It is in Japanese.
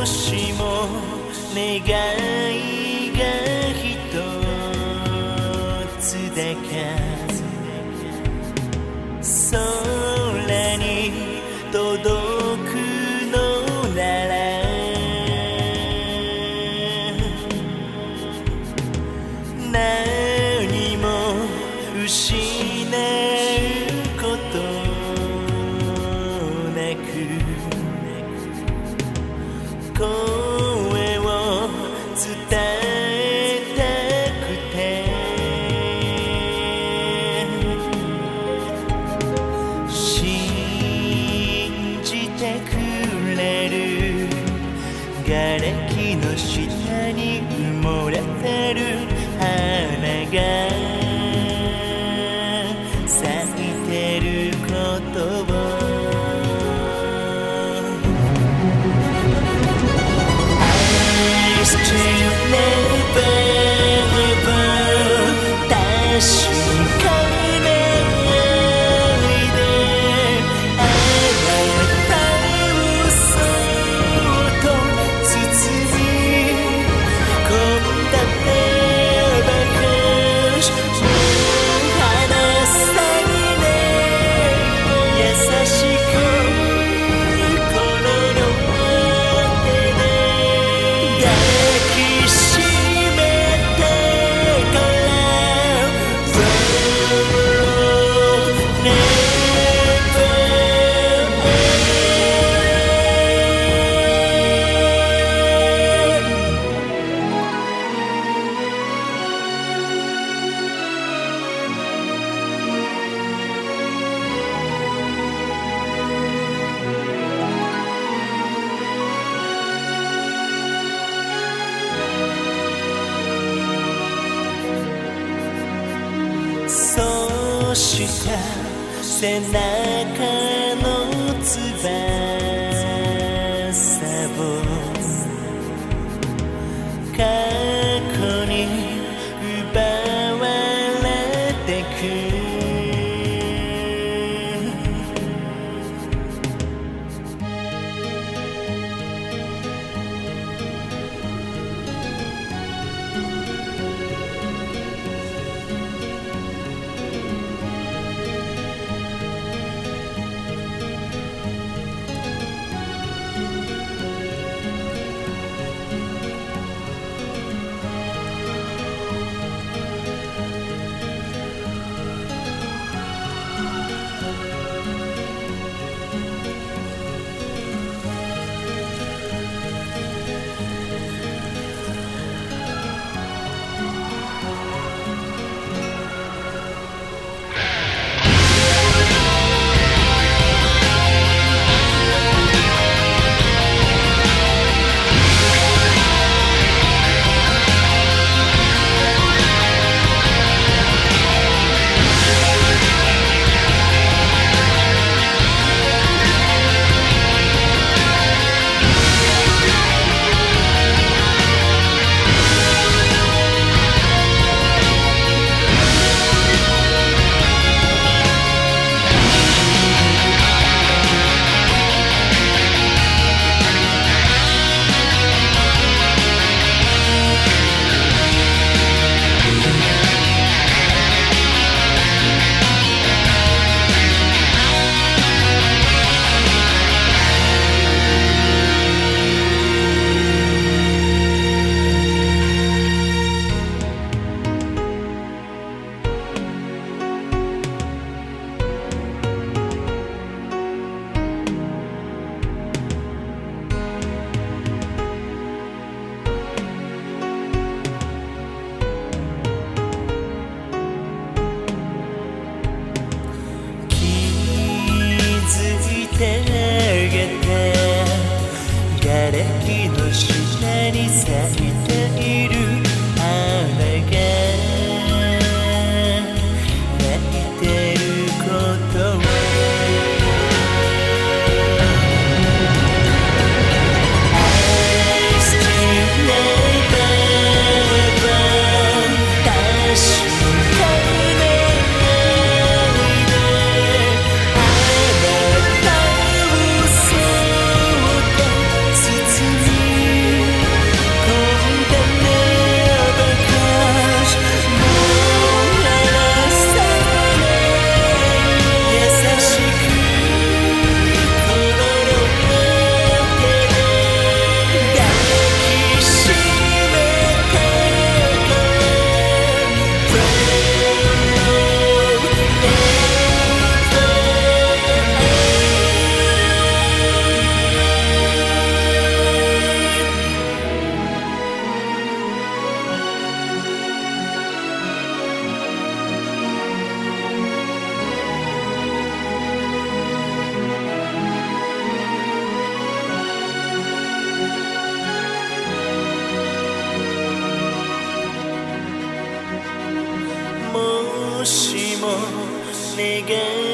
もしも願いてることをそうした背中の翼を again.